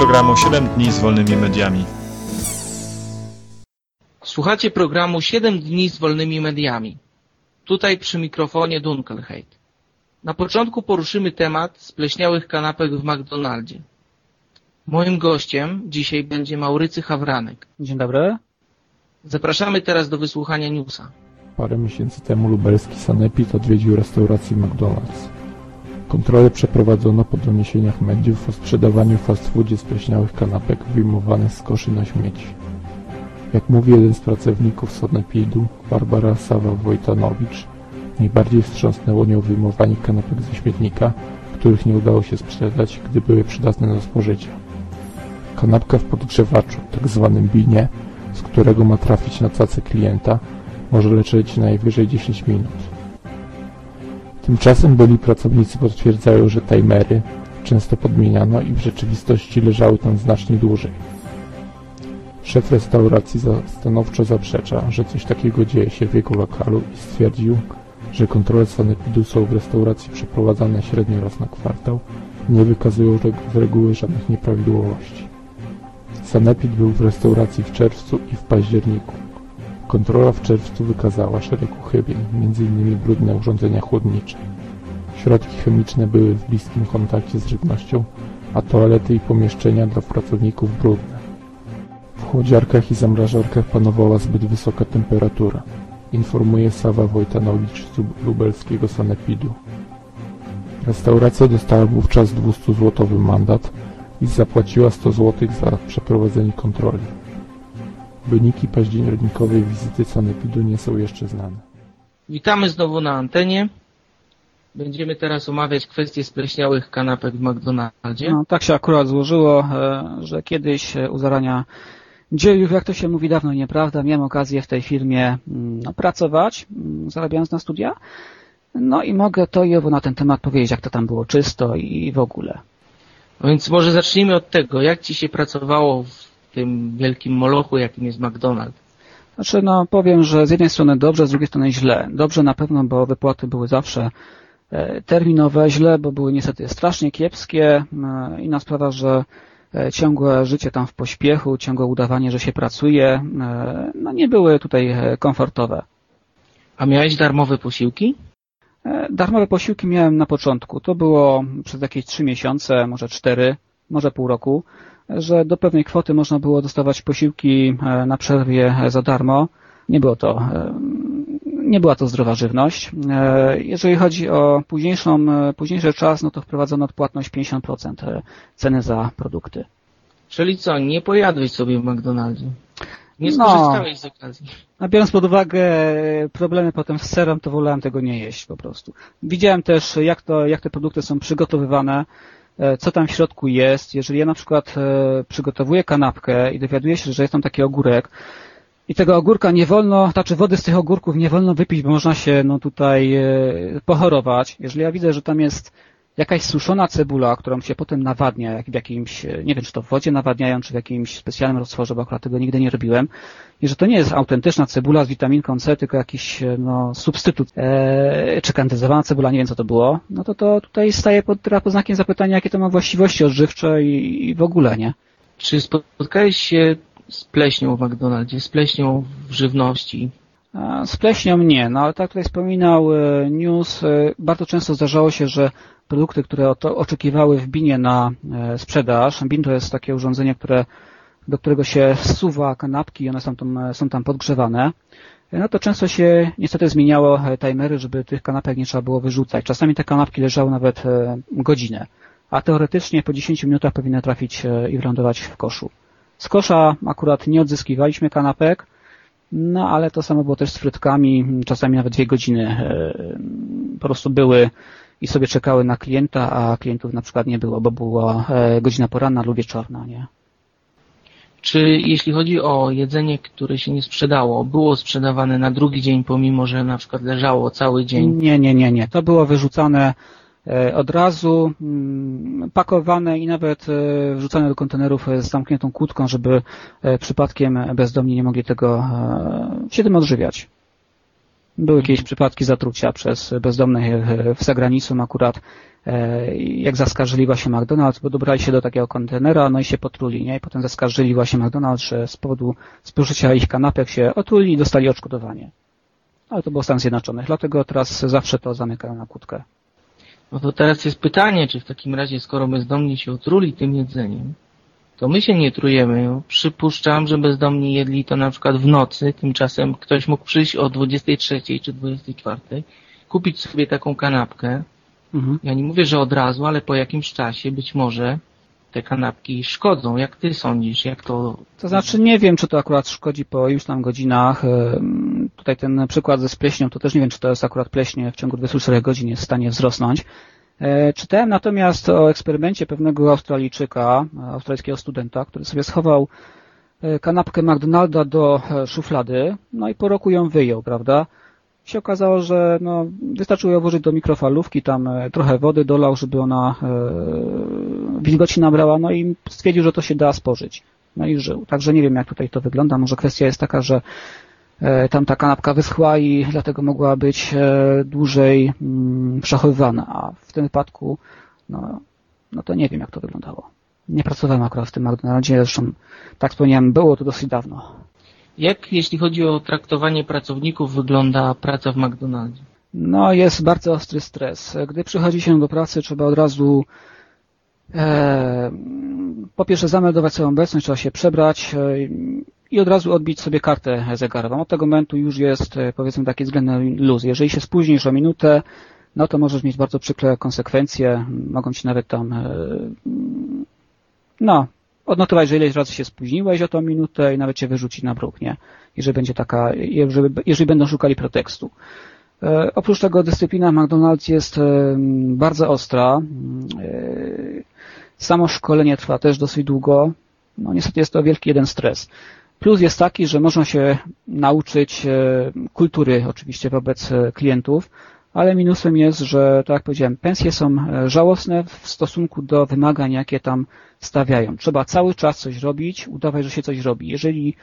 Programu 7 dni z wolnymi mediami. Słuchacie programu 7 dni z wolnymi mediami. Tutaj przy mikrofonie Dunkelheit. Na początku poruszymy temat spleśniałych kanapek w McDonaldzie. Moim gościem dzisiaj będzie Maurycy Hawranek. Dzień dobry. Zapraszamy teraz do wysłuchania newsa. Parę miesięcy temu lubelski sanepid odwiedził restaurację McDonald's. Kontrolę przeprowadzono po doniesieniach mediów o sprzedawaniu fast foodzie spleśniałych kanapek wyjmowanych z koszy na śmieci. Jak mówi jeden z pracowników sanepidu, Barbara Sawa-Wojtanowicz, najbardziej wstrząsnęło nią wyjmowanie kanapek ze śmietnika, których nie udało się sprzedać, gdy były przydatne do spożycia. Kanapka w podgrzewaczu, tak zwanym binie, z którego ma trafić na tacę klienta, może leżeć najwyżej 10 minut. Tymczasem byli pracownicy potwierdzają, że timery często podmieniano i w rzeczywistości leżały tam znacznie dłużej. Szef restauracji stanowczo zaprzecza, że coś takiego dzieje się w jego lokalu i stwierdził, że kontrole sanepidu są w restauracji przeprowadzane średnio raz na kwartał i nie wykazują z reguły żadnych nieprawidłowości. Sanepid był w restauracji w czerwcu i w październiku. Kontrola w czerwcu wykazała szereg uchybień, m.in. brudne urządzenia chłodnicze. Środki chemiczne były w bliskim kontakcie z żywnością, a toalety i pomieszczenia dla pracowników brudne. W chłodziarkach i zamrażarkach panowała zbyt wysoka temperatura, informuje Sawa Wojtanowicz z lubelskiego sanepidu. Restauracja dostała wówczas 200-złotowy mandat i zapłaciła 100 zł za przeprowadzenie kontroli. Wyniki październikowej wizyty sanepidu nie są jeszcze znane. Witamy znowu na antenie. Będziemy teraz omawiać kwestię spleśniałych kanapek w McDonaldzie. No, tak się akurat złożyło, e, że kiedyś u zarania dziejów, jak to się mówi dawno nieprawda, miałem okazję w tej firmie mm, no, pracować, mm, zarabiając na studia. No i mogę to i owo na ten temat powiedzieć, jak to tam było czysto i w ogóle. No więc może zacznijmy od tego, jak Ci się pracowało w tym wielkim molochu, jakim jest McDonald's? Znaczy, no powiem, że z jednej strony dobrze, z drugiej strony źle. Dobrze na pewno, bo wypłaty były zawsze e, terminowe, źle, bo były niestety strasznie kiepskie. E, inna sprawa, że e, ciągłe życie tam w pośpiechu, ciągłe udawanie, że się pracuje, no nie były tutaj komfortowe. A miałeś darmowe posiłki? Darmowe posiłki miałem na początku. To było przez jakieś trzy miesiące, może cztery, może pół roku że do pewnej kwoty można było dostawać posiłki e, na przerwie za darmo. Nie było to, e, nie była to zdrowa żywność. E, jeżeli chodzi o późniejszą, późniejszy czas, no to wprowadzono odpłatność 50% ceny za produkty. Czyli co, nie pojadłeś sobie w McDonaldzie? Nie no. skorzystałeś no, z okazji. A biorąc pod uwagę problemy potem z serem, to wolałem tego nie jeść po prostu. Widziałem też, jak, to, jak te produkty są przygotowywane. E, co tam w środku jest. Jeżeli ja na przykład e, przygotowuję kanapkę i dowiaduję się, że jest tam taki ogórek i tego ogórka nie wolno, znaczy wody z tych ogórków nie wolno wypić, bo można się no tutaj e, pochorować. Jeżeli ja widzę, że tam jest jakaś suszona cebula, którą się potem nawadnia w jakimś, nie wiem czy to w wodzie nawadniają, czy w jakimś specjalnym roztworze, bo akurat tego nigdy nie robiłem, i że to nie jest autentyczna cebula z witaminką C, tylko jakiś no, substytut, e, czy kandyzowana cebula, nie wiem co to było, no to to tutaj staje pod, pod znakiem zapytania, jakie to ma właściwości odżywcze i, i w ogóle, nie? Czy spotkałeś się z pleśnią w McDonaldzie, z pleśnią w żywności? Z pleśnią nie, no ale tak tutaj wspominał e, News, e, bardzo często zdarzało się, że produkty, które oczekiwały w binie na e, sprzedaż, bin to jest takie urządzenie, które, do którego się wsuwa kanapki i one są tam, są tam podgrzewane, no to często się niestety zmieniało timery, żeby tych kanapek nie trzeba było wyrzucać. Czasami te kanapki leżały nawet godzinę, a teoretycznie po 10 minutach powinny trafić i wylądować w koszu. Z kosza akurat nie odzyskiwaliśmy kanapek, no ale to samo było też z frytkami, czasami nawet dwie godziny e, po prostu były i sobie czekały na klienta, a klientów na przykład nie było, bo była e, godzina poranna lub wieczorna, nie? Czy jeśli chodzi o jedzenie, które się nie sprzedało, było sprzedawane na drugi dzień, pomimo że na przykład leżało cały dzień? Nie, nie, nie, nie. To było wyrzucane E, od razu mm, pakowane i nawet e, wrzucane do kontenerów z zamkniętą kłódką, żeby przypadkiem bezdomni nie mogli tego się tym odżywiać. Były jakieś przypadki zatrucia przez bezdomnych e, w zagranicą akurat, e, jak zaskarżyli właśnie McDonald's, bo dobrali się do takiego kontenera, no i się potruli, nie? I potem zaskarżyli właśnie McDonald's, że z powodu spożycia ich kanapek się otruli i dostali odszkodowanie. Ale to było Stan Zjednoczonych, dlatego teraz zawsze to zamykają na kłódkę. No to teraz jest pytanie, czy w takim razie, skoro bezdomni się otruli tym jedzeniem, to my się nie trujemy. Przypuszczam, że bezdomni jedli to na przykład w nocy, tymczasem ktoś mógł przyjść o 23 czy 24, kupić sobie taką kanapkę. Mhm. Ja nie mówię, że od razu, ale po jakimś czasie być może te kanapki szkodzą. Jak ty sądzisz? Jak to... To znaczy nie wiem, czy to akurat szkodzi po już tam godzinach. Tutaj ten przykład ze spleśnią, to też nie wiem, czy to jest akurat pleśnie w ciągu 24 godzin jest w stanie wzrosnąć. E, Czytałem natomiast o eksperymencie pewnego Australijczyka, australijskiego studenta, który sobie schował e, kanapkę McDonalda do e, szuflady, no i po roku ją wyjął, prawda? się okazało, że no, wystarczyło ją włożyć do mikrofalówki, tam e, trochę wody dolał, żeby ona e, wilgoci nabrała, no i stwierdził, że to się da spożyć. No i żył. Także nie wiem, jak tutaj to wygląda. Może kwestia jest taka, że e, tam ta kanapka wyschła i dlatego mogła być e, dłużej mm, przechowywana, a w tym wypadku, no, no to nie wiem, jak to wyglądało. Nie pracowałem akurat w tym McDonaldzie, zresztą, tak wspomniałem, było to dosyć dawno. Jak jeśli chodzi o traktowanie pracowników wygląda praca w McDonaldzie? No, jest bardzo ostry stres. Gdy przychodzi się do pracy, trzeba od razu e, po pierwsze zameldować swoją obecność, trzeba się przebrać e, i od razu odbić sobie kartę zegarową. Od tego momentu już jest, e, powiedzmy, taki względny luz. Jeżeli się spóźnisz o minutę, no to możesz mieć bardzo przykre konsekwencje. Mogą ci nawet tam, e, no, odnotować, że ileś razy się spóźniłeś o tą minutę i nawet cię wyrzucić na bruk, nie? Jeżeli będzie taka, jeżeli, jeżeli będą szukali pretekstu. E, oprócz tego dyscyplina McDonald's jest bardzo ostra. Samo szkolenie trwa też dosyć długo. No niestety jest to wielki jeden stres. Plus jest taki, że można się nauczyć e, kultury oczywiście wobec e, klientów, ale minusem jest, że tak jak powiedziałem, pensje są e, żałosne w stosunku do wymagań, jakie tam stawiają. Trzeba cały czas coś robić, udawać, że się coś robi. Jeżeli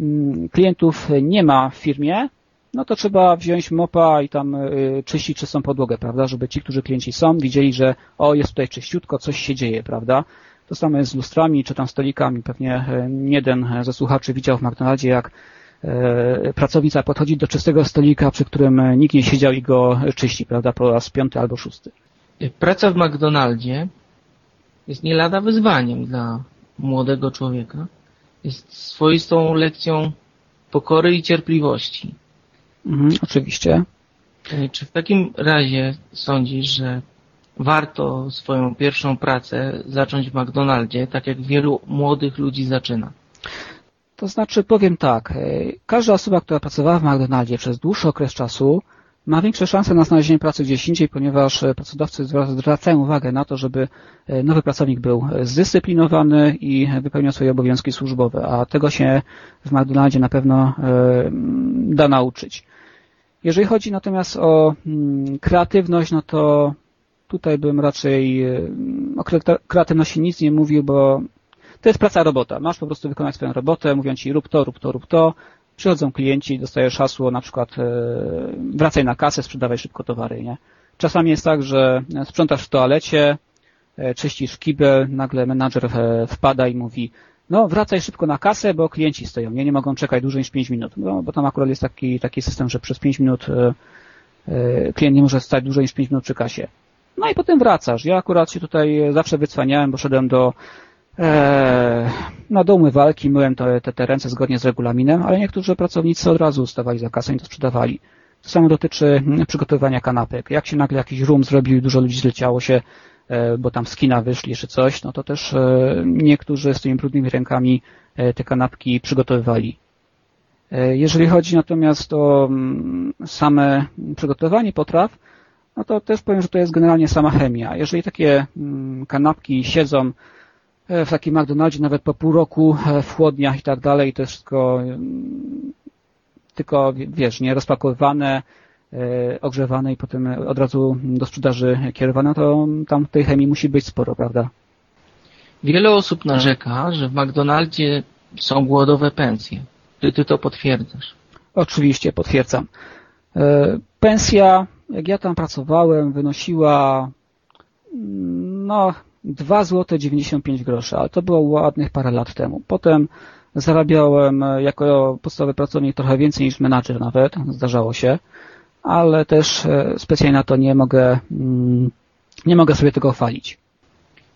mm, klientów nie ma w firmie, no to trzeba wziąć mopa i tam czyścić czystą podłogę, prawda, żeby ci, którzy klienci są, widzieli, że o, jest tutaj czyściutko, coś się dzieje, prawda. To samo jest z lustrami, czy tam stolikami. Pewnie e, jeden ze słuchaczy widział w McDonaldzie, jak e, pracownica podchodzi do czystego stolika, przy którym e, nikt nie siedział i go czyści, prawda, po raz piąty albo szósty. Praca w McDonaldzie jest nie lada wyzwaniem dla młodego człowieka. Jest swoistą lekcją pokory i cierpliwości. Mhm, oczywiście. E, Czy w takim razie sądzisz, że warto swoją pierwszą pracę zacząć w McDonaldzie, tak jak wielu młodych ludzi zaczyna? To znaczy, powiem tak, e, każda osoba, która pracowała w McDonaldzie przez dłuższy okres czasu, ma większe szanse na znalezienie pracy gdzieś indziej, ponieważ e, pracodawcy zwracają uwagę na to, żeby e, nowy pracownik był zdyscyplinowany i wypełniał swoje obowiązki służbowe, a tego się w McDonaldzie na pewno da nauczyć. Jeżeli chodzi natomiast o mm, kreatywność, no to tutaj bym raczej o kreatywności nic nie mówił, bo to jest praca robota. Masz po prostu wykonać swoją robotę, mówią ci rób to, rób to, rób to. Przychodzą klienci, dostajesz hasło na przykład wracaj na kasę, sprzedawaj szybko towary, nie? Czasami jest tak, że sprzątasz w toalecie, czyścisz kibel, nagle menadżer wpada i mówi no wracaj szybko na kasę, bo klienci stoją, nie, nie mogą czekać dłużej niż 5 minut. No, bo tam akurat jest taki, taki system, że przez 5 minut klient nie może stać dłużej niż 5 minut przy kasie. No i potem wracasz. Ja akurat się tutaj zawsze wycwaniałem, bo szedłem do e, no, do umywalki, myłem te, te, te ręce zgodnie z regulaminem, ale niektórzy pracownicy od razu stawali za kasę i to sprzedawali. To samo dotyczy przygotowywania kanapek. Jak się nagle jakiś rum zrobił i dużo ludzi zleciało się, e, bo tam z kina wyszli czy coś, no to też e, niektórzy z tymi brudnymi rękami e, te kanapki przygotowywali. E, jeżeli chodzi natomiast o mm, same przygotowanie potraw, no to też powiem, że to jest generalnie sama chemia. Jeżeli takie mm, kanapki siedzą w takim McDonaldzie nawet po pół roku w chłodniach i tak dalej, to jest wszystko mm, tylko, wiesz, nie rozpakowywane, ogrzewane i potem od razu do sprzedaży kierowane, to tam tej chemii musi być sporo, prawda? Wiele osób narzeka, że w McDonaldzie są głodowe pensje. Czy ty to potwierdzasz? Oczywiście, potwierdzam. E, pensja, jak ja tam pracowałem, wynosiła mm, no 2 zł 95 groszy, ale to było ładnych parę lat temu. Potem zarabiałem e, jako podstawowy pracownik trochę więcej niż menadżer nawet, zdarzało się, ale też e, specjalnie na to nie mogę, mm, nie mogę sobie tego chwalić.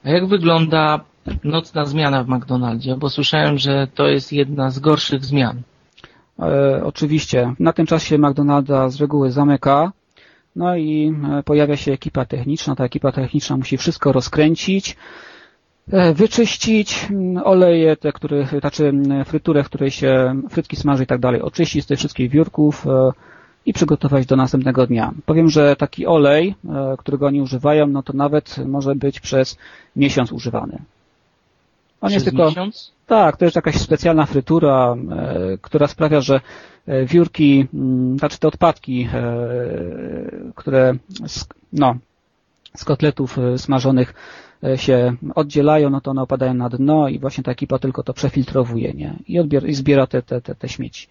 A jak wygląda nocna zmiana w McDonaldzie? Bo słyszałem, że to jest jedna z gorszych zmian. E, oczywiście, na tym czasie McDonalda z reguły zamyka, no i e, pojawia się ekipa techniczna. Ta ekipa techniczna musi wszystko rozkręcić, e, wyczyścić mm, oleje, te, które, znaczy mm, fryturę, w której się frytki smaży i tak dalej, oczyścić z tych wszystkich wiórków e, i przygotować do następnego dnia. Powiem, że taki olej, którego oni używają, no to nawet może być przez miesiąc używany. On Przez jest tylko, miesiąc? tak, to jest jakaś specjalna frytura, która sprawia, że wiórki, mm, znaczy te odpadki, e, które z, no, z kotletów e, smażonych e, się oddzielają, no to one opadają na dno i właśnie ta ekipa tylko to przefiltrowuje, nie? I, odbier- i zbiera te, te, te, te śmieci.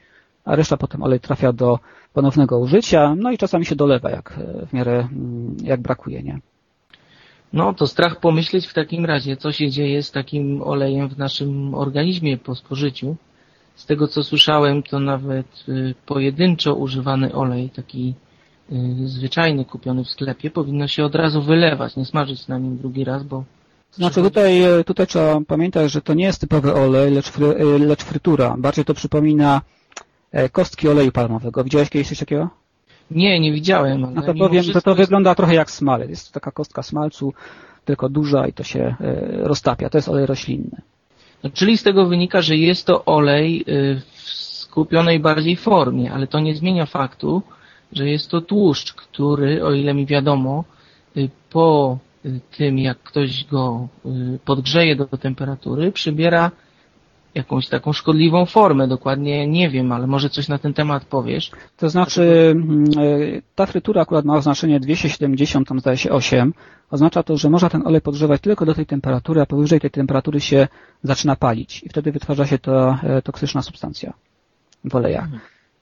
A reszta potem olej trafia do ponownego użycia, no i czasami się dolewa, jak e, w miarę, mm, jak brakuje, nie? No to strach pomyśleć w takim razie, co się dzieje z takim olejem w naszym organizmie po spożyciu. Z tego co słyszałem, to nawet y, pojedynczo używany olej, taki y, zwyczajny kupiony w sklepie, powinno się od razu wylewać, nie smażyć na nim drugi raz, bo Znaczy tutaj, e, tutaj trzeba pamiętać, że to nie jest typowy olej, lecz, fry, lecz frytura. Bardziej to przypomina e, kostki oleju palmowego. Widziałeś kiedyś coś takiego? nie, nie widziałem. Ale No to powiem, to, to wygląda trochę jak smalec. Jest to taka kostka smalcu, tylko duża i to się e, roztapia. To jest olej roślinny. No, czyli z tego wynika, że jest to olej y, w skupionej bardziej formie, ale to nie zmienia faktu, że jest to tłuszcz, który, o ile mi wiadomo, y, po y, tym jak ktoś go podgrzeje do temperatury, przybiera jakąś taką szkodliwą formę. Dokładnie nie wiem, ale może coś na ten temat powiesz. To znaczy, ta frytura akurat ma oznaczenie 270, tam zdaje się 8. Oznacza to, że można ten olej podgrzewać tylko do tej temperatury, a powyżej tej temperatury się zaczyna palić i wtedy wytwarza się ta e, toksyczna substancja w olejach.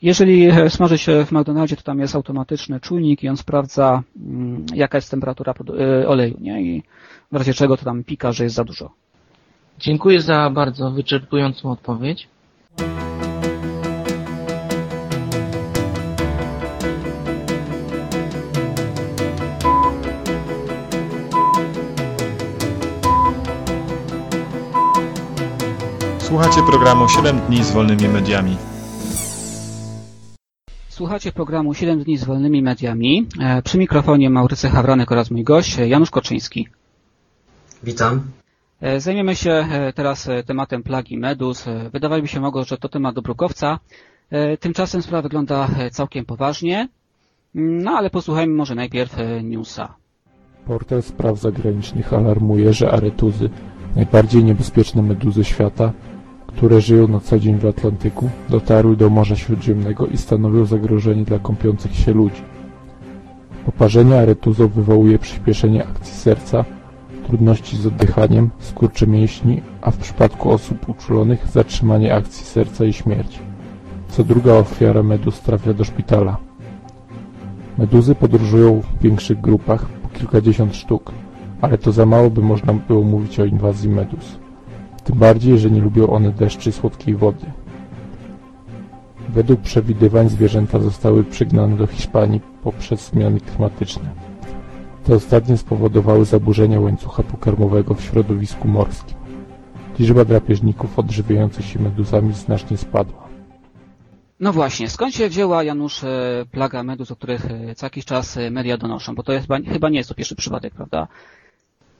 Jeżeli e, smaży się w McDonaldzie, to tam jest automatyczny czujnik i on sprawdza, mm, jaka jest temperatura e, oleju, nie? I w razie czego to tam pika, że jest za dużo. Dziękuję za bardzo wyczerpującą odpowiedź. Słuchacie programu 7 dni z wolnymi mediami. Słuchacie programu 7 dni z wolnymi mediami. E, Przy mikrofonie Maurycy Hawranek oraz mój gość e, Janusz Koczyński. Witam. E, Zajmiemy się e, teraz e, tematem plagi medus. Wydawać by się mogło, że to temat do brukowca. E, Tymczasem sprawa wygląda całkiem poważnie. Mm, No ale posłuchajmy może najpierw newsa. Portal spraw zagranicznych alarmuje, że aretuzy, najbardziej niebezpieczne meduzy świata, które żyją na co dzień w Atlantyku, dotarły do Morza Śródziemnego i stanowią zagrożenie dla kąpiących się ludzi. Poparzenie aretuzą wywołuje przyspieszenie akcji serca, trudności z oddychaniem, skurcze mięśni, a w przypadku osób uczulonych zatrzymanie akcji serca i śmierć. Co druga ofiara meduz trafia do szpitala. Meduzy podróżują w większych grupach, po kilkadziesiąt sztuk, ale to za mało by można było mówić o inwazji meduz. Tym bardziej, że nie lubią one deszczy i słodkiej wody. Według przewidywań zwierzęta zostały przygnane do Hiszpanii poprzez zmiany klimatyczne. Te ostatnie spowodowały zaburzenia łańcucha pokarmowego w środowisku morskim. Liczba drapieżników odżywiających się meduzami znacznie spadła. No właśnie, skąd się wzięła Janusz e, plaga medus, o których e, co jakiś czas e, media donoszą? Bo to jest, chyba- nie jest to pierwszy przypadek, prawda?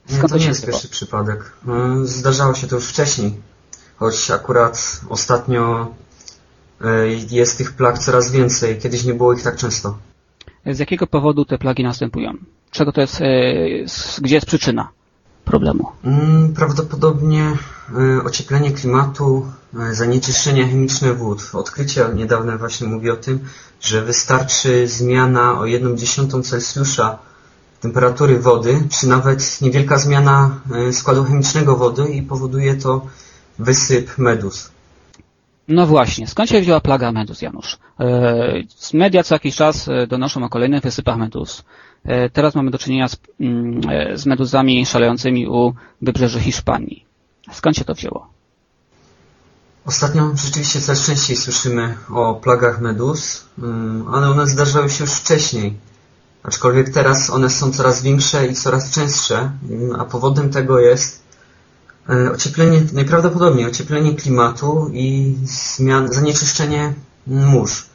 Skąd to nie jest pierwszy przypadek. E, Zdarzało się to już wcześniej, choć akurat ostatnio jest tych plag coraz więcej. Kiedyś nie było ich tak często. Z jakiego powodu te plagi następują? Czego to jest, e, gdzie jest przyczyna problemu? Mm, Prawdopodobnie e, ocieplenie klimatu, e, zanieczyszczenie chemiczne wód. Odkrycie niedawne właśnie mówi o tym, że wystarczy zmiana o 1 dziesiątą Celsjusza temperatury wody, czy nawet niewielka zmiana składu chemicznego wody i powoduje to wysyp medus. No właśnie, skąd się wzięła plaga meduz, Janusz? E, media co jakiś czas e, donoszą o kolejnych wysypach meduz. E, teraz mamy do czynienia z, mm, z meduzami szalejącymi u wybrzeży Hiszpanii. Skąd się to wzięło? Ostatnio rzeczywiście coraz częściej słyszymy o plagach meduz, ym, ale one zdarzały się już wcześniej. Aczkolwiek teraz one są coraz większe i coraz częstsze, ym, a powodem tego jest ocieplenie, najprawdopodobniej ocieplenie klimatu i zmian, zanieczyszczenie mórz.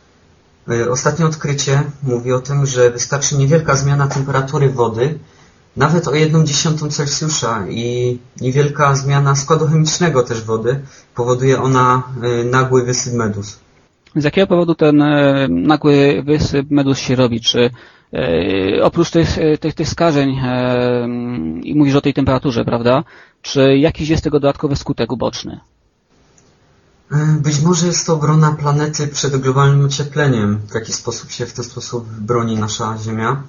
E, Ostatnie odkrycie mówi o tym, że wystarczy niewielka zmiana temperatury wody, nawet o 1 dziesiątą Celsjusza i niewielka zmiana składu chemicznego też wody powoduje ona e, nagły wysyp meduz. Z jakiego powodu ten e, nagły wysyp meduz się robi? Czy e, oprócz tych, e, tych, tych skażeń e, i mówisz o tej temperaturze, prawda? Czy jakiś jest tego dodatkowy skutek uboczny? E, Być może jest to obrona planety przed globalnym ociepleniem. W jaki sposób się w ten sposób broni nasza Ziemia.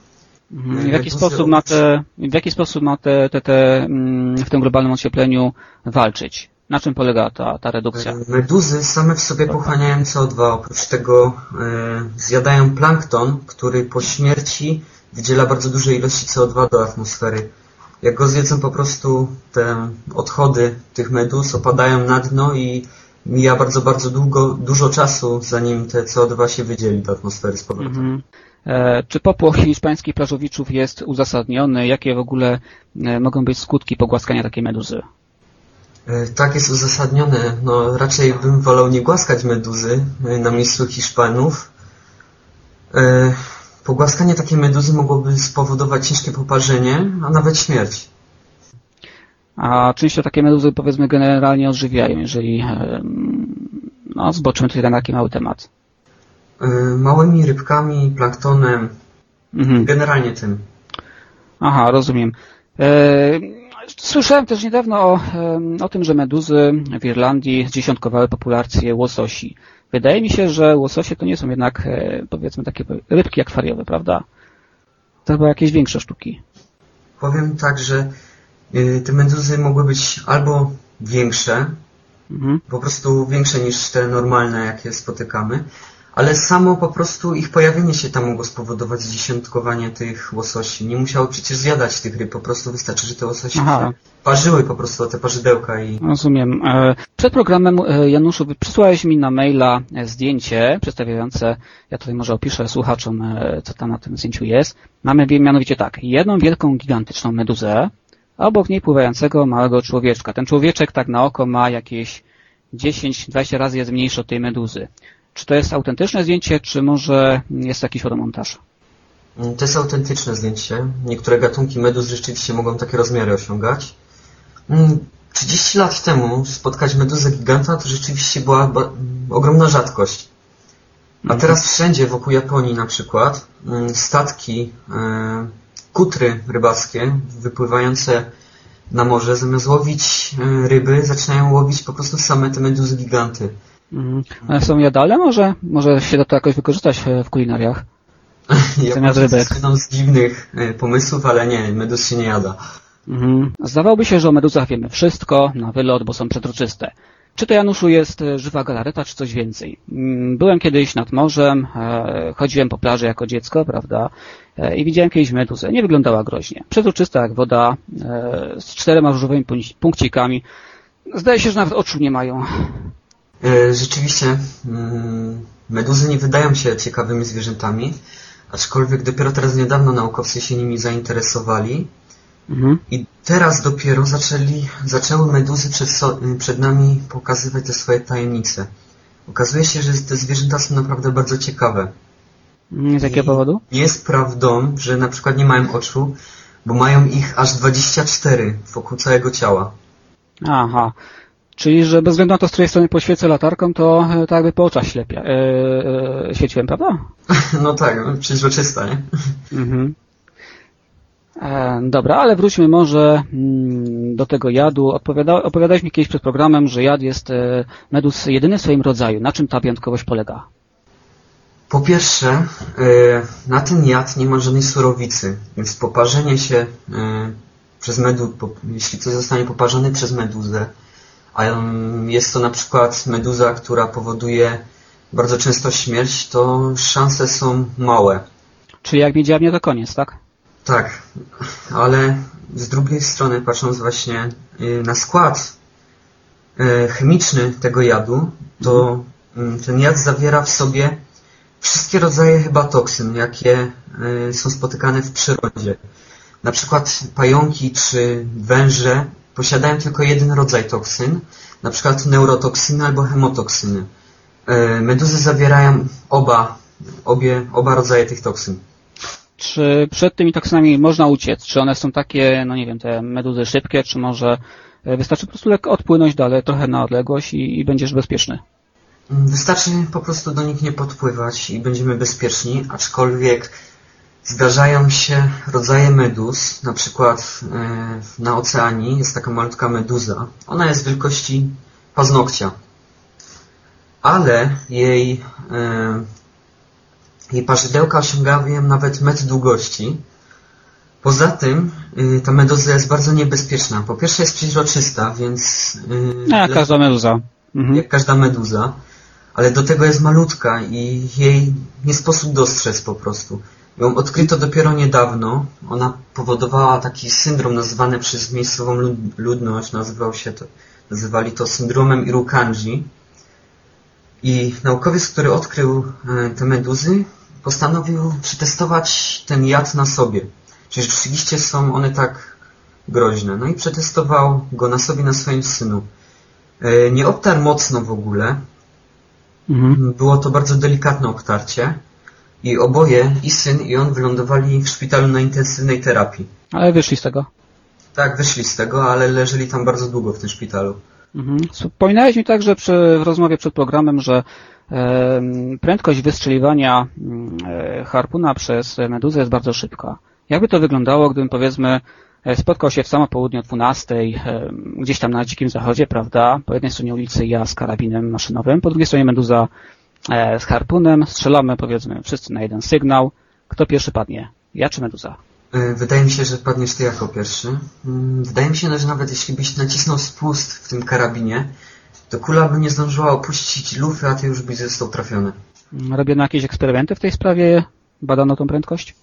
Mhm. E, W jaki sposób ma te, w jaki sposób ma te, te, te mm, w tym globalnym ociepleniu walczyć? Na czym polega ta, ta redukcja? E, Meduzy same w sobie pochłaniają CO2. Oprócz tego e, zjadają plankton, który po śmierci wydziela bardzo duże ilości CO2 do atmosfery. Jak go zjedzą po prostu te odchody tych meduz opadają na dno i mija bardzo, bardzo długo, dużo czasu zanim te CO2 się wydzieli do atmosfery z powrotem. Mhm. E, Czy popłoch hiszpańskich plażowiczów jest uzasadniony? Jakie w ogóle e, mogą być skutki pogłaskania takiej meduzy? E, Tak jest uzasadnione. No, raczej bym wolał nie głaskać meduzy na miejscu Hiszpanów. Pogłaskanie takiej meduzy mogłoby spowodować ciężkie poparzenie, a nawet śmierć. A się takie meduzy powiedzmy generalnie odżywiają, jeżeli no, zboczymy tutaj na taki mały temat? E, Małymi rybkami, planktonem, Mhm. generalnie tym. Aha, rozumiem. E, Słyszałem też niedawno o, o tym, że meduzy w Irlandii zdziesiątkowały populację łososi. Wydaje mi się, że łososie to nie są jednak, e, powiedzmy, takie rybki akwariowe, prawda? To chyba jakieś większe sztuki. Powiem tak, że e, te meduzy mogły być albo większe, Mhm. po prostu większe niż te normalne, jakie spotykamy, ale samo po prostu ich pojawienie się tam mogło spowodować zdziesiątkowanie tych łososi. Nie musiało przecież zjadać tych ryb, po prostu wystarczy, że te łososi Aha. parzyły po prostu te parzydełka i Rozumiem. E, Przed programem, e, Januszu, przysłałeś mi na maila e, zdjęcie przedstawiające, ja tutaj może opiszę słuchaczom, co tam na tym zdjęciu jest. Mamy mianowicie tak, jedną wielką, gigantyczną meduzę, a obok niej pływającego małego człowieczka. Ten człowieczek tak na oko ma jakieś 10-20 razy jest mniejszy od tej meduzy. Czy to jest autentyczne zdjęcie, czy może jest jakiś fotomontaż? Mm, To jest autentyczne zdjęcie. Niektóre gatunki meduz rzeczywiście mogą takie rozmiary osiągać. Mm, 30 lat temu spotkać meduzę giganta to rzeczywiście była mm, ogromna rzadkość. A teraz wszędzie wokół Japonii na przykład mm, statki, e, kutry rybackie wypływające na morze zamiast łowić e, ryby zaczynają łowić po prostu same te meduzy giganty. Mhm. One są jadalne? Może, może się to jakoś wykorzystać w kulinariach? Japończycy rybek. słyną z dziwnych e, pomysłów, ale nie, meduz się nie jada. Mhm. Zdawałoby się, że o meduzach wiemy wszystko na wylot, bo są przezroczyste. Czy to, Januszu, jest e, żywa galareta, czy coś więcej? Mm, Byłem kiedyś nad morzem, e, chodziłem po plaży jako dziecko, prawda, i widziałem kiedyś meduzę. Nie wyglądała groźnie. Przezroczysta jak woda, z czterema różowymi punkci- punkcikami. Zdaje się, że nawet oczu nie mają. E, Rzeczywiście, mm, meduzy nie wydają się ciekawymi zwierzętami, aczkolwiek dopiero teraz niedawno naukowcy się nimi zainteresowali Mhm. i teraz dopiero zaczęli, zaczęły meduzy przed, so, przed nami pokazywać te swoje tajemnice. Okazuje się, że te zwierzęta są naprawdę bardzo ciekawe. Z jakiego powodu? Nie jest prawdą, że na przykład nie mają oczu, bo mają ich aż 24 wokół całego ciała. Aha. Czyli, że bez względu na to, z której strony poświecę latarką, to tak jakby po oczach ślepia. E, e, świeciłem, prawda? No tak, no, przezroczysta, nie? Mhm. Dobra, ale wróćmy może mm, do tego jadu. Opowiadałeś mi kiedyś przed programem, że jad jest medus jedyny w swoim rodzaju. Na czym ta wyjątkowość polega? Po pierwsze, na ten jad nie ma żadnej surowicy, więc poparzenie się przez medu, po, jeśli coś zostanie poparzone przez meduzę, jest to na przykład meduza, która powoduje bardzo często śmierć, to szanse są małe. Czyli jak wiedziałem, to koniec, tak? Tak, ale z drugiej strony, patrząc właśnie y, na skład y, chemiczny tego jadu, to mm, ten jad zawiera w sobie wszystkie rodzaje chyba toksyn, jakie y, są spotykane w przyrodzie. Na przykład pająki czy węże posiadają tylko jeden rodzaj toksyn, na przykład neurotoksyny albo hemotoksyny. Meduzy zawierają oba, obie, oba rodzaje tych toksyn. Czy przed tymi toksynami można uciec? Czy one są takie, no nie wiem, te meduzy szybkie, czy może e, wystarczy po prostu lekko odpłynąć dalej, trochę na odległość i, i będziesz bezpieczny? Wystarczy po prostu do nich nie podpływać i będziemy bezpieczni, aczkolwiek zdarzają się rodzaje meduz, na przykład e, na oceanii jest taka malutka meduza. Ona jest wielkości paznokcia, ale jej e, jej parzydełka osiągają nawet metr długości. Poza tym y, ta meduza jest bardzo niebezpieczna. Po pierwsze jest przeźroczysta, więc... Y, no, jak każda meduza. Mhm. Jak każda meduza. Ale do tego jest malutka i jej nie sposób dostrzec po prostu. Ją odkryto dopiero niedawno. Ona powodowała taki syndrom nazywany przez miejscową ludność, nazywał się to, nazywali to syndromem Irukandji. I naukowiec, który odkrył y, te meduzy, postanowił przetestować ten jad na sobie. Czy rzeczywiście są one tak groźne. No i przetestował go na sobie, na swoim synu. E, nie obtarł mocno w ogóle. Mhm. Było to bardzo delikatne obtarcie. I oboje, i syn, i on wylądowali w szpitalu na intensywnej terapii. Ale wyszli z tego. Tak, wyszli z tego, ale leżeli tam bardzo długo w tym szpitalu. Mhm. Wspominałeś mi także przy, w rozmowie przed programem, że prędkość wystrzeliwania mm, e, harpuna przez meduzę jest bardzo szybka. Jakby to wyglądało, gdybym powiedzmy e, spotkał się w samo południe o 12, gdzieś tam na dzikim zachodzie, prawda? Po jednej stronie ulicy ja z karabinem maszynowym, po drugiej stronie meduza e, z harpunem, strzelamy powiedzmy wszyscy na jeden sygnał. Kto pierwszy padnie? Ja czy meduza? Wydaje mi się, że padniesz ty jako pierwszy. Mm, wydaje mi się, że nawet jeśli byś nacisnął spust w tym karabinie, to kula by nie zdążyła opuścić lufy, a ty już byś został trafiony. Robiono jakieś eksperymenty w tej sprawie? Badano tą prędkość?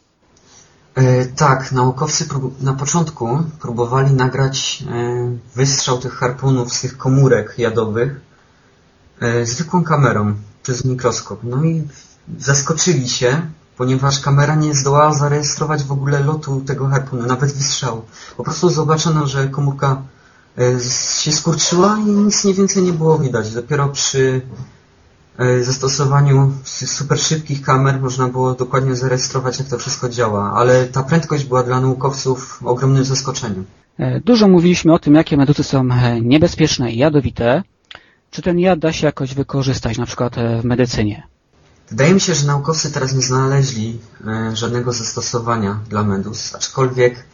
E, tak, naukowcy na początku próbowali nagrać e, wystrzał tych harpunów z tych komórek jadowych e, zwykłą kamerą przez mikroskop. No i zaskoczyli się, ponieważ kamera nie zdołała zarejestrować w ogóle lotu tego harpunu, nawet wystrzału. Po prostu zobaczono, że komórka E, się skurczyła i nic nie więcej nie było widać. Dopiero przy e, zastosowaniu super szybkich kamer można było dokładnie zarejestrować, jak to wszystko działa, ale ta prędkość była dla naukowców ogromnym zaskoczeniem. E, dużo mówiliśmy o tym, jakie meduzy są niebezpieczne i jadowite. Czy ten jad da się jakoś wykorzystać, na przykład w medycynie? Wydaje mi się, że naukowcy teraz nie znaleźli żadnego zastosowania dla meduz, aczkolwiek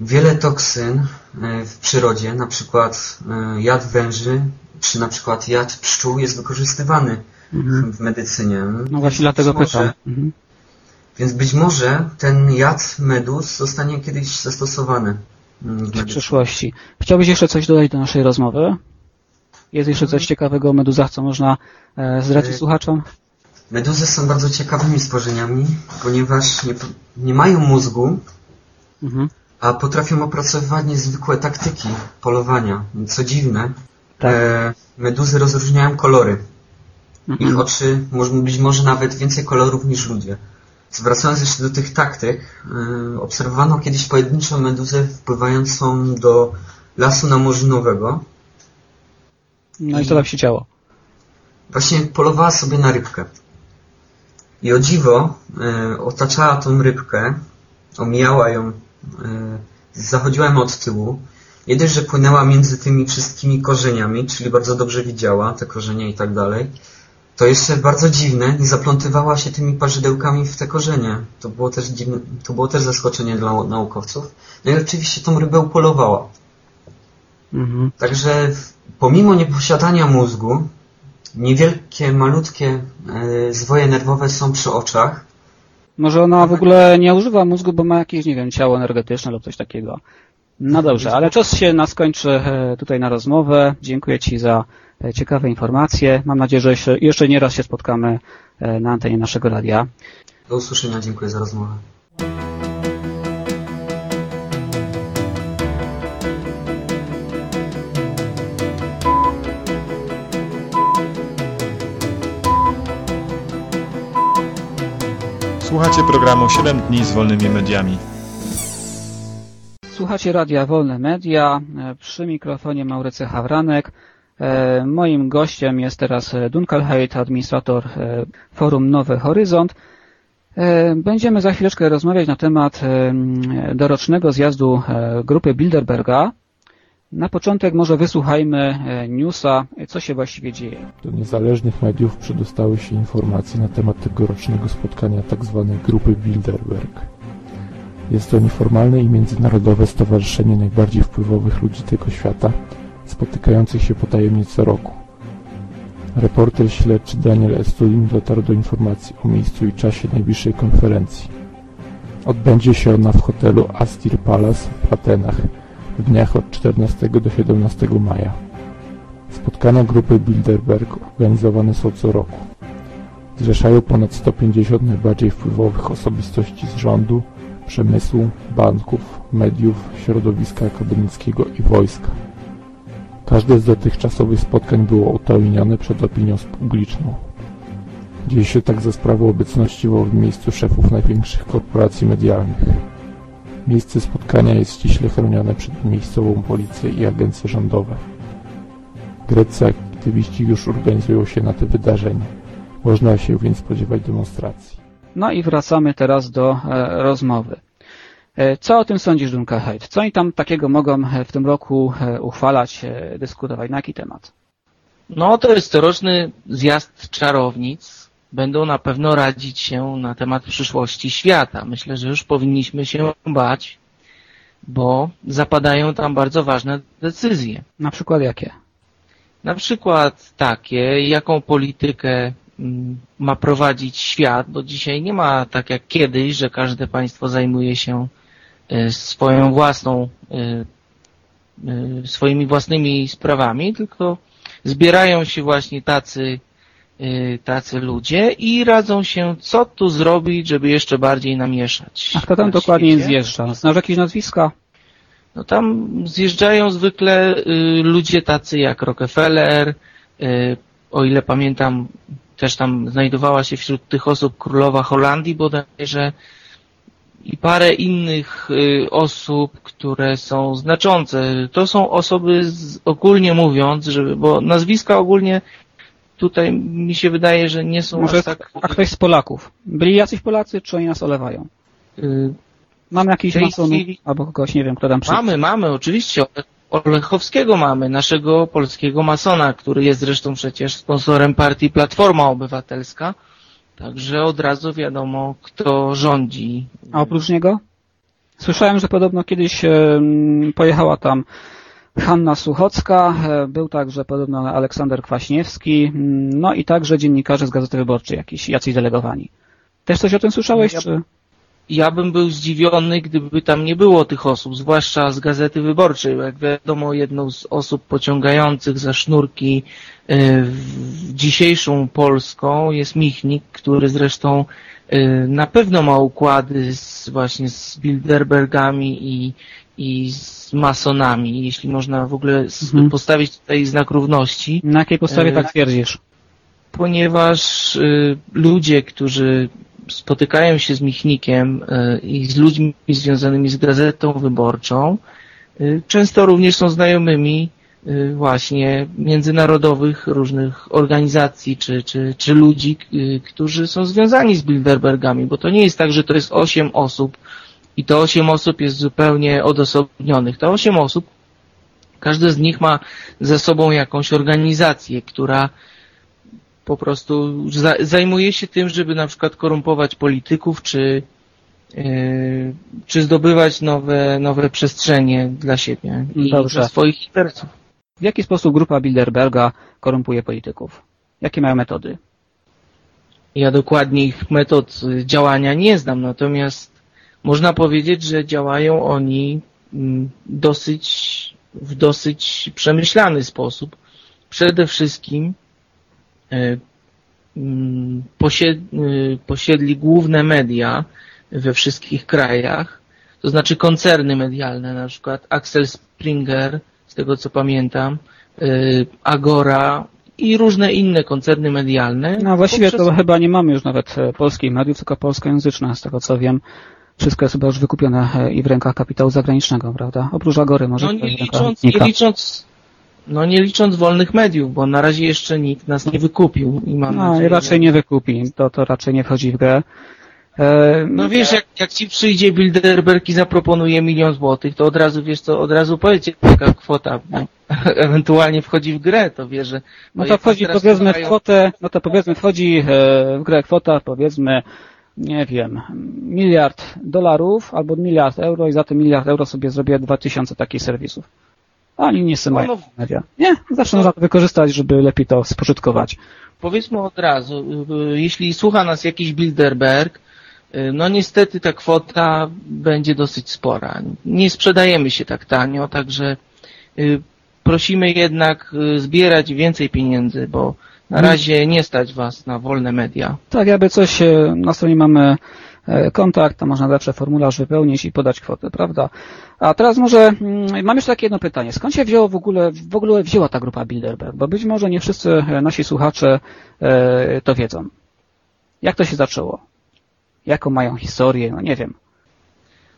wiele toksyn e, w przyrodzie, na przykład e, jad węży, czy na przykład jad pszczół jest wykorzystywany mhm. w medycynie. No właśnie dlatego pytam. Mhm. Więc być może ten jad medus zostanie kiedyś zastosowany mm, w, w przyszłości. Chciałbyś jeszcze coś dodać do naszej rozmowy? Jest jeszcze coś mhm. ciekawego o meduzach, co można e, zdradzić słuchaczom? Meduzy są bardzo ciekawymi stworzeniami, ponieważ nie, nie mają mózgu, mhm a potrafią opracowywać niezwykłe taktyki polowania. Co dziwne, tak. e, meduzy rozróżniają kolory. Ich mhm. oczy mogą być może nawet więcej kolorów niż ludzie. Zwracając jeszcze do tych taktyk, e, obserwowano kiedyś pojedynczą meduzę wpływającą do lasu namorzynowego. No i co tam się działo? Właśnie polowała sobie na rybkę. I o dziwo e, otaczała tą rybkę, omijała ją E, zachodziłem od tyłu. Nie dość, że płynęła między tymi wszystkimi korzeniami, czyli bardzo dobrze widziała te korzenie i tak dalej, to jeszcze bardzo dziwne, nie zaplątywała się tymi parzydełkami w te korzenie. To było też dziwne, to było też zaskoczenie dla naukowców. No i oczywiście tą rybę upolowała. Mhm. Także pomimo nieposiadania mózgu, niewielkie, malutkie e, zwoje nerwowe są przy oczach, może ona w ogóle nie używa mózgu, bo ma jakieś, nie wiem, ciało energetyczne lub coś takiego. No dobrze, ale czas się nas kończy e, tutaj na rozmowę. Dziękuję Ci za e, ciekawe informacje. Mam nadzieję, że jeszcze, nie raz się spotkamy na antenie naszego radia. Do usłyszenia, dziękuję za rozmowę. Słuchacie programu 7 dni z wolnymi mediami. Słuchacie Radia Wolne Media. E, Przy mikrofonie Maurycy Hawranek. E, Moim gościem jest teraz e, Dunkel Haidt, administrator forum Nowy Horyzont. Będziemy za chwileczkę rozmawiać na temat dorocznego zjazdu grupy Bilderberga. Na początek może wysłuchajmy e, newsa, co się właściwie dzieje. Do niezależnych mediów przedostały się informacje na temat tegorocznego spotkania tzw. grupy Bilderberg. Jest to nieformalne i międzynarodowe stowarzyszenie najbardziej wpływowych ludzi tego świata, spotykających się potajemnie co roku. Reporter śledczy Daniel Estulin dotarł do informacji o miejscu i czasie najbliższej konferencji. Odbędzie się ona w hotelu Astir Palace w Atenach w dniach od 14 do 17 maja. Spotkania grupy Bilderberg organizowane są co roku. Zrzeszają ponad 150 najbardziej wpływowych osobistości z rządu, przemysłu, banków, mediów, środowiska akademickiego i wojska. Każde z dotychczasowych spotkań było utajnione przed opinią publiczną. Dzieje się tak za sprawą obecności w miejscu szefów największych korporacji medialnych. Miejsce spotkania jest ściśle chronione przed miejscową policją i agencje rządowe. Greccy aktywiści już organizują się na te wydarzenia. Można się więc spodziewać demonstracji. No i wracamy teraz do e, rozmowy. E, Co o tym sądzisz, Dunkel Haidt? Co oni tam takiego mogą e, w tym roku e, uchwalać, e, dyskutować? Na jaki temat? No to jest coroczny zjazd czarownic. Będą na pewno radzić się na temat przyszłości świata. Myślę, że już powinniśmy się bać, bo zapadają tam bardzo ważne decyzje. Na przykład jakie? Na przykład takie, jaką politykę mm, ma prowadzić świat, bo dzisiaj nie ma tak jak kiedyś, że każde państwo zajmuje się y, swoją własną, y, y, swoimi własnymi sprawami, tylko zbierają się właśnie tacy, tacy ludzie i radzą się, co tu zrobić, żeby jeszcze bardziej namieszać. A kto tam dokładnie świecie. zjeżdża? Znasz jakieś nazwiska? No tam zjeżdżają zwykle y, ludzie tacy jak Rockefeller, y, o ile pamiętam, też tam znajdowała się wśród tych osób królowa Holandii bodajże i parę innych y, osób, które są znaczące. To są osoby z, ogólnie mówiąc, żeby, bo nazwiska ogólnie tutaj mi się wydaje, że nie są Może aż tak... a ktoś z Polaków? Byli jacyś Polacy, czy oni nas olewają? y, Mamy jakiś masonów chwili- albo kogoś, nie wiem, kto tam przyjdzie. Mamy, mamy, oczywiście. Olechowskiego mamy, naszego polskiego masona, który jest zresztą przecież sponsorem partii Platforma Obywatelska. Także od razu wiadomo, kto rządzi. A oprócz niego? Słyszałem, że podobno kiedyś pojechała tam Hanna Suchocka, e, był także podobno Aleksander Kwaśniewski, mm, no i także dziennikarze z Gazety Wyborczej, jakiś, jacyś delegowani. Też coś o tym słyszałeś, Ja- czy? Ja bym był zdziwiony, gdyby tam nie było tych osób, zwłaszcza z Gazety Wyborczej. Jak wiadomo, jedną z osób pociągających za sznurki w dzisiejszą Polską jest Michnik, który zresztą y, na pewno ma układy z, właśnie z Bilderbergami i, i z masonami, jeśli można w ogóle Mhm. postawić tutaj znak równości Na jakiej podstawie E, tak twierdzisz? ponieważ y, ludzie, którzy spotykają się z Michnikiem y, i z ludźmi związanymi z Gazetą Wyborczą, y, często również są znajomymi y, właśnie międzynarodowych różnych organizacji czy, czy, czy ludzi, y, którzy są związani z Bilderbergami, bo to nie jest tak, że to jest osiem osób i to osiem osób jest zupełnie odosobnionych. To osiem osób, każde z nich ma ze sobą jakąś organizację, która po prostu za, zajmuje się tym, żeby na przykład korumpować polityków, czy, yy, czy zdobywać nowe, nowe przestrzenie dla siebie i Dobrze. dla swoich interesów. W jaki sposób grupa Bilderberga korumpuje polityków? Jakie mają metody? Ja dokładnie ich metod y, działania nie znam, natomiast można powiedzieć, że działają oni mm, dosyć, w dosyć przemyślany sposób. Przede wszystkim e, mm, y, posiedli główne media we wszystkich krajach, to znaczy koncerny medialne, na przykład Axel Springer, z tego co pamiętam, y, Agora i różne inne koncerny medialne. No właściwie Poprzez- to chyba nie mamy już nawet e, polskich mediów, tylko polskojęzyczne, z tego co wiem. Wszystko jest chyba już wykupione e, i w rękach kapitału zagranicznego, prawda? Oprócz Agory może No nie licząc, nie licząc, no nie licząc wolnych mediów, bo na razie jeszcze nikt nas nie wykupił i mam No i nadzieję, raczej nie wykupi, to, to raczej nie wchodzi w grę. E, No wiesz, jak, jak ci przyjdzie Bilderberg i zaproponuje milion złotych, to od razu wiesz co, od razu powiecie, jaka kwota no, ewentualnie wchodzi w grę, to wiesz, że... No to wchodzi powiedzmy w kwotę, no to powiedzmy wchodzi e, w grę kwota powiedzmy, nie wiem, miliard dolarów albo miliard euro i za ten miliard euro sobie zrobię 2000 takich serwisów. Oni nie są No, no. media. Nie, zaczną No. wykorzystać, żeby lepiej to spożytkować. Powiedzmy od razu, y, jeśli słucha nas jakiś Bilderberg, y, no niestety ta kwota będzie dosyć spora. Nie sprzedajemy się tak tanio, także y, prosimy jednak y, zbierać więcej pieniędzy, bo na Mm. razie nie stać Was na wolne media. Tak, jakby coś, e, na stronie mamy e, kontakt, tam można zawsze formularz wypełnić i podać kwotę, prawda? A teraz może, mm, mam jeszcze takie jedno pytanie. Skąd się wzięło w ogóle, w ogóle wzięła ta grupa Bilderberg? Bo być może nie wszyscy e, nasi słuchacze to wiedzą. Jak to się zaczęło? Jaką mają historię? No nie wiem.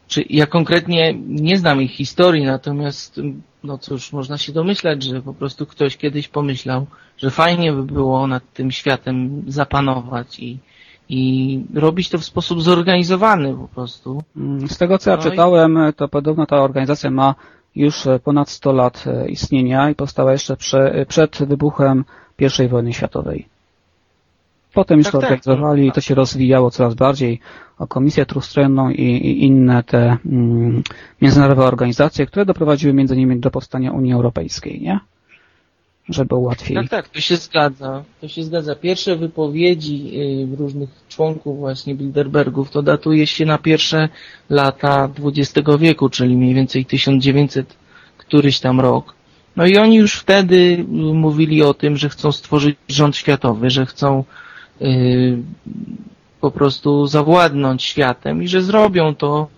Czy ja konkretnie nie znam ich historii, natomiast no cóż, można się domyślać, że po prostu ktoś kiedyś pomyślał, że fajnie by było nad tym światem zapanować i, i robić to w sposób zorganizowany po prostu. Mm, Z tego co ja No czytałem, to podobno ta organizacja ma już e, ponad 100 lat e, istnienia i powstała jeszcze prze, przed wybuchem I wojny światowej. Potem już Tak, to tak. organizowali i to się rozwijało coraz bardziej o Komisję Trójstronną i, i inne te mm, międzynarodowe organizacje, które doprowadziły między innymi do powstania Unii Europejskiej, nie? Żeby było łatwiej. Tak, tak, to się zgadza. To się zgadza. Pierwsze wypowiedzi y, różnych członków właśnie Bilderbergów to datuje się na pierwsze lata XX wieku, czyli mniej więcej 1900 któryś tam rok. No i oni już wtedy y, mówili o tym, że chcą stworzyć rząd światowy, że chcą po prostu zawładnąć światem i że zrobią to,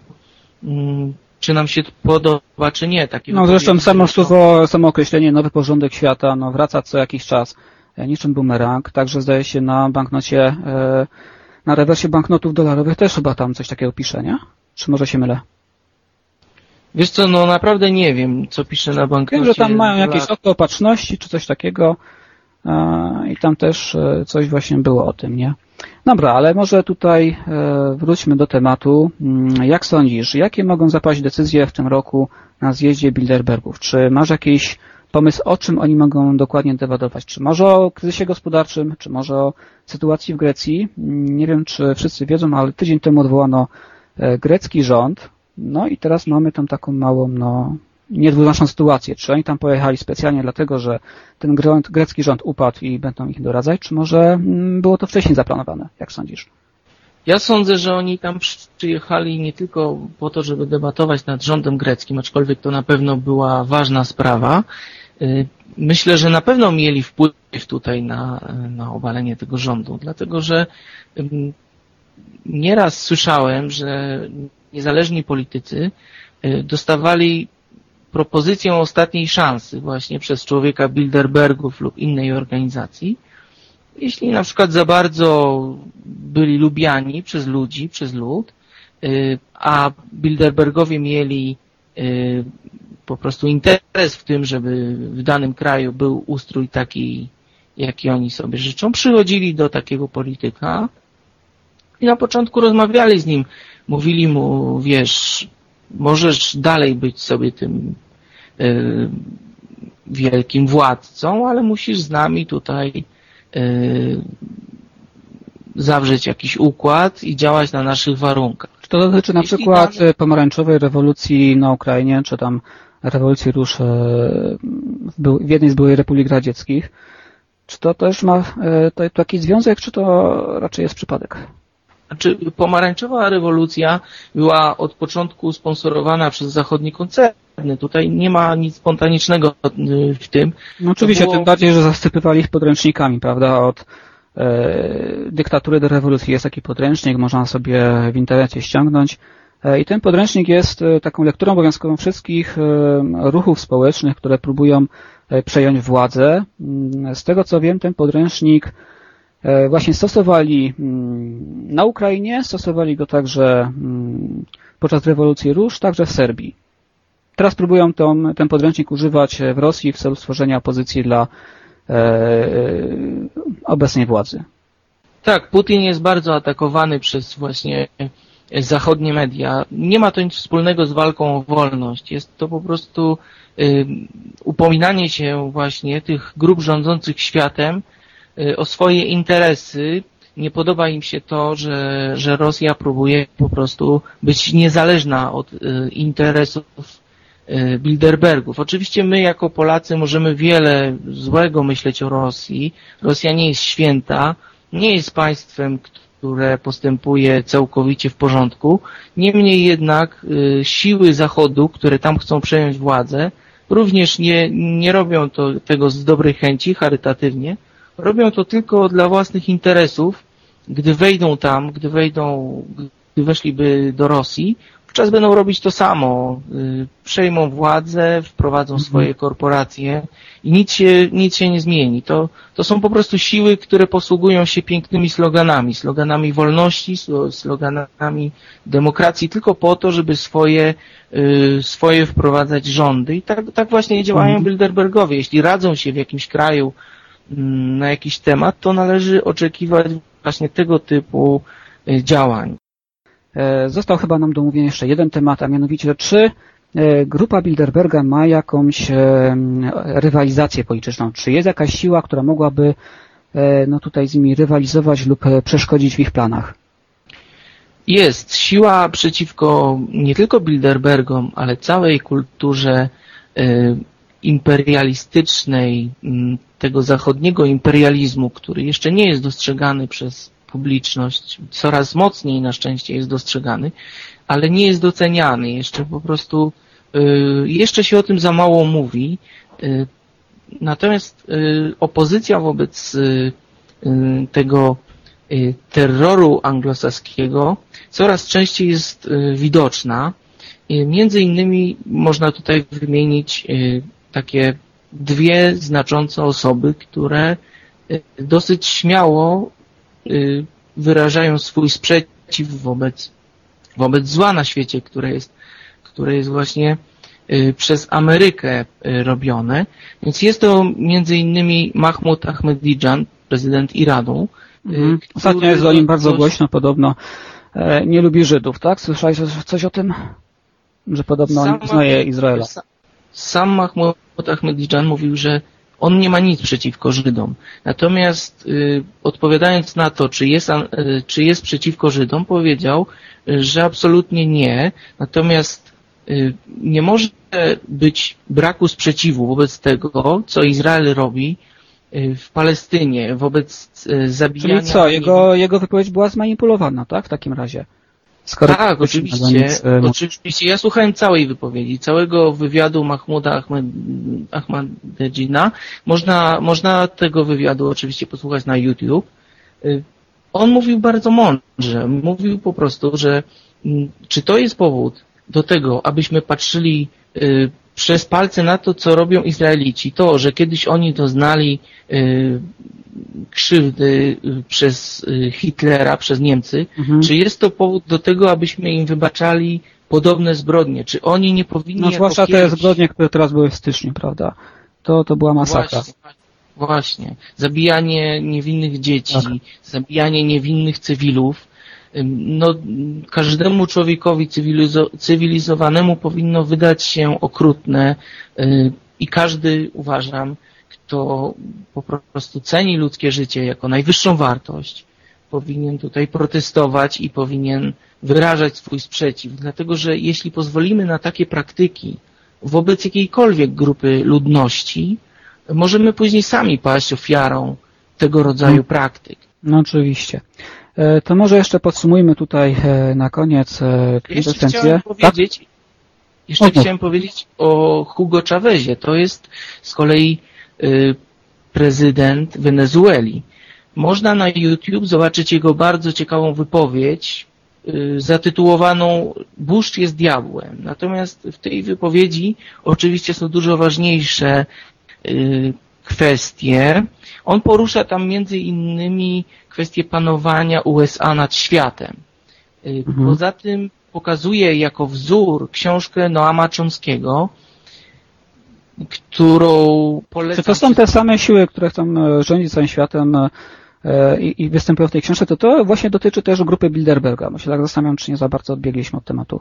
mm, czy nam się podoba, czy nie. Takie No zresztą samo słowo, samo określenie nowy porządek świata no, wraca co jakiś czas e, niczym bumerang, także zdaje się na banknocie, e, na rewersie banknotów dolarowych też chyba tam coś takiego pisze, nie? Czy może się mylę? Wiesz co, no naprawdę nie wiem, co pisze na banknocie. Wiem, że tam mają jakieś oko opatrzności czy coś takiego i tam też e, coś właśnie było o tym, nie? Dobra, ale może tutaj e, wróćmy do tematu. Mm, Jak sądzisz, jakie mogą zapaść decyzje w tym roku na zjeździe Bilderbergów? Czy masz jakiś pomysł, o czym oni mogą dokładnie debadować? Czy może o kryzysie gospodarczym, czy może o sytuacji w Grecji? Mm, Nie wiem, czy wszyscy wiedzą, ale tydzień temu odwołano e, grecki rząd, no i teraz mamy tam taką małą, no, niedwuznaczną sytuację. Czy oni tam pojechali specjalnie dlatego, że ten gre- grecki rząd upadł i będą ich doradzać, czy może mm, było to wcześniej zaplanowane? Jak sądzisz? Ja sądzę, że oni tam przyjechali nie tylko po to, żeby debatować nad rządem greckim, aczkolwiek to na pewno była ważna sprawa. Y, Myślę, że na pewno mieli wpływ tutaj na, na obalenie tego rządu, dlatego że nieraz słyszałem, że niezależni politycy y, dostawali propozycję ostatniej szansy właśnie przez człowieka Bilderbergów lub innej organizacji, jeśli na przykład za bardzo byli lubiani przez ludzi, przez lud, y, a Bilderbergowie mieli y, po prostu interes w tym, żeby w danym kraju był ustrój taki, jaki oni sobie życzą, przychodzili do takiego polityka i na początku rozmawiali z nim, mówili mu, wiesz, możesz dalej być sobie tym wielkim władcą, ale musisz z nami tutaj y, zawrzeć jakiś układ i działać na naszych warunkach. Czy to dotyczy na przykład e, pomarańczowej rewolucji na Ukrainie, czy tam rewolucji róż e, w, jednej z byłych republik radzieckich? Czy to też ma e, to, to jakiś związek, czy to raczej jest przypadek? Znaczy, pomarańczowa rewolucja była od początku sponsorowana przez zachodnie koncerny. Tutaj nie ma nic spontanicznego y, w tym. No oczywiście, było- tym bardziej, że zasypywali ich podręcznikami, prawda? Od e, dyktatury do rewolucji jest taki podręcznik, można sobie w internecie ściągnąć. E, I ten podręcznik jest e, taką lekturą obowiązkową wszystkich e, ruchów społecznych, które próbują e, przejąć władzę. Mm, Z tego co wiem, ten podręcznik e, właśnie stosowali mm, na Ukrainie, stosowali go także mm, podczas rewolucji róż, także w Serbii. Teraz próbują tą, ten podręcznik używać w Rosji w celu stworzenia opozycji dla e, obecnej władzy. Tak, Putin jest bardzo atakowany przez właśnie zachodnie media. Nie ma to nic wspólnego z walką o wolność. Jest to po prostu y, upominanie się właśnie tych grup rządzących światem o swoje interesy. Nie podoba im się to, że, że Rosja próbuje po prostu być niezależna od y, interesów y, Bilderbergów. Oczywiście my jako Polacy możemy wiele złego myśleć o Rosji. Rosja nie jest święta, nie jest państwem, które postępuje całkowicie w porządku. Niemniej jednak y, siły Zachodu, które tam chcą przejąć władzę, również nie, nie robią to, tego z dobrej chęci, charytatywnie. Robią to tylko dla własnych interesów. Gdy wejdą tam, gdy wejdą, gdy weszliby do Rosji, wówczas będą robić to samo. Y, Przejmą władzę, wprowadzą swoje korporacje i nic się, nic się nie zmieni. To, to są po prostu siły, które posługują się pięknymi sloganami, sloganami wolności, slo- sloganami demokracji, tylko po to, żeby swoje, y, swoje wprowadzać rządy. I tak, tak właśnie działają Mhm. Bilderbergowie. Jeśli radzą się w jakimś kraju na jakiś temat, to należy oczekiwać właśnie tego typu y, działań. E, Został chyba nam do omówienia jeszcze jeden temat, a mianowicie czy e, grupa Bilderberga ma jakąś e, rywalizację polityczną? Czy jest jakaś siła, która mogłaby e, no tutaj z nimi rywalizować lub e, przeszkodzić w ich planach? Jest siła przeciwko nie tylko Bilderbergom, ale całej kulturze imperialistycznej, mm, tego zachodniego imperializmu, który jeszcze nie jest dostrzegany przez publiczność, coraz mocniej na szczęście jest dostrzegany, ale nie jest doceniany. Jeszcze po prostu, y, jeszcze się o tym za mało mówi. Y, Natomiast y, opozycja wobec tego terroru anglosaskiego coraz częściej jest widoczna. Między innymi można tutaj wymienić takie dwie znaczące osoby, które y, dosyć śmiało y, wyrażają swój sprzeciw wobec, wobec zła na świecie, które jest, które jest właśnie y, przez Amerykę robione. Więc jest to między innymi Mahmoud Ahmadinejad, prezydent Iranu. Mhm. Ostatnio jest o nim bardzo dość- głośno, podobno e, nie lubi Żydów, tak? Słyszałeś coś- coś o tym? Że podobno Sam nie uznaje Izraela. Sa- Sam Mahmoud Ahmadinejad mówił, że on nie ma nic przeciwko Żydom. Natomiast y, odpowiadając na to, czy jest, y, czy jest przeciwko Żydom, powiedział, y, że absolutnie nie. Natomiast y, nie może być braku sprzeciwu wobec tego, co Izrael robi y, w Palestynie, wobec y, zabijania... Czyli co, jego, jego wypowiedź była zmanipulowana, tak? W takim razie. Skoro Tak, oczywiście. nic, e, Oczywiście. Ja słuchałem całej wypowiedzi, całego wywiadu Mahmuda Ahmed, Ahmadinejada. Można, można tego wywiadu oczywiście posłuchać na YouTube. Y, On mówił bardzo mądrze. Mówił po prostu, że mm, czy to jest powód do tego, abyśmy patrzyli y, przez palce na to, co robią Izraelici. To, że kiedyś oni doznali y, krzywdy y, przez y, Hitlera, przez Niemcy, Mhm. czy jest to powód do tego, abyśmy im wybaczali podobne zbrodnie? Czy oni nie powinni No zwłaszcza te kiedyś- zbrodnie, które teraz były w styczniu, prawda? To, to była masakra. Właśnie, właśnie. Zabijanie niewinnych dzieci, Tak. zabijanie niewinnych cywilów. No, każdemu człowiekowi cywilizo- cywilizowanemu powinno wydać się okrutne y, i każdy, uważam, kto po prostu ceni ludzkie życie jako najwyższą wartość, powinien tutaj protestować i powinien wyrażać swój sprzeciw. Dlatego, że jeśli pozwolimy na takie praktyki wobec jakiejkolwiek grupy ludności, możemy później sami paść ofiarą tego rodzaju Mm. praktyk. No oczywiście. E, To może jeszcze podsumujmy tutaj e, na koniec e, Jeszcze kwintesencję. chciałem Tak? powiedzieć, jeszcze Mów, mów. chciałem powiedzieć o Hugo Chavezie. To jest z kolei y, prezydent Wenezueli. Można na YouTube zobaczyć jego bardzo ciekawą wypowiedź y, zatytułowaną Bush jest diabłem. Natomiast w tej wypowiedzi oczywiście są dużo ważniejsze y, kwestie. On porusza tam między innymi kwestię panowania USA nad światem. Y, Mhm. Poza tym pokazuje jako wzór książkę Noama Chomskiego, którą polecam... Czy to są te same siły, które chcą e, rządzić całym światem e, i, i występują w tej książce, to to właśnie dotyczy też grupy Bilderberga. Bo się tak zastanawiam, czy nie za bardzo odbiegliśmy od tematu.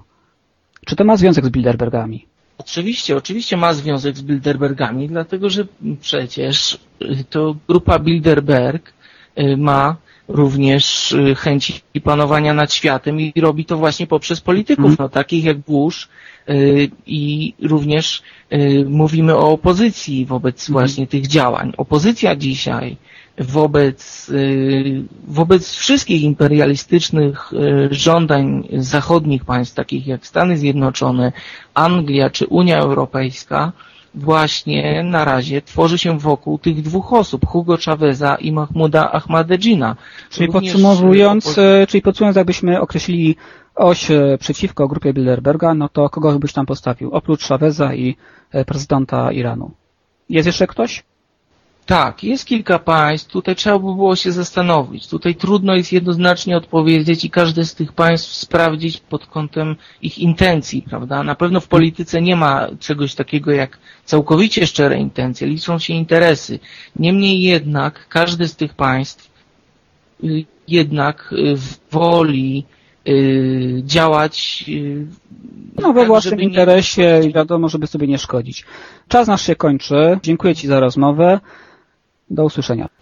Czy to ma związek z Bilderbergami? Oczywiście, oczywiście ma związek z Bilderbergami, dlatego że przecież y, to grupa Bilderberg y, ma również y, chęci panowania nad światem i robi to właśnie poprzez polityków, Mhm. no, takich jak Bush i również mówimy o opozycji wobec Mhm. właśnie tych działań. Opozycja dzisiaj wobec, y, wobec wszystkich imperialistycznych y, żądań zachodnich państw, takich jak Stany Zjednoczone, Anglia czy Unia Europejska, właśnie na razie tworzy się wokół tych dwóch osób, Hugo Chaveza i Mahmuda Ahmadinejada. Czyli Również, podsumowując, y, opo- e, czyli podsumowując, jakbyśmy określili oś przeciwko grupie Bilderberga, no to kogo byś tam postawił? Oprócz Chaveza i prezydenta Iranu. Jest jeszcze ktoś? Tak, jest kilka państw, tutaj trzeba by było się zastanowić. Tutaj trudno jest jednoznacznie odpowiedzieć i każde z tych państw sprawdzić pod kątem ich intencji, prawda? Na pewno w polityce nie ma czegoś takiego jak całkowicie szczere intencje, liczą się interesy. Niemniej jednak każde z tych państw y, jednak y, woli y, działać No we tak, własnym interesie i wiadomo, żeby sobie nie szkodzić. Czas nasz się kończy. Dziękuję Ci za rozmowę. Do usłyszenia.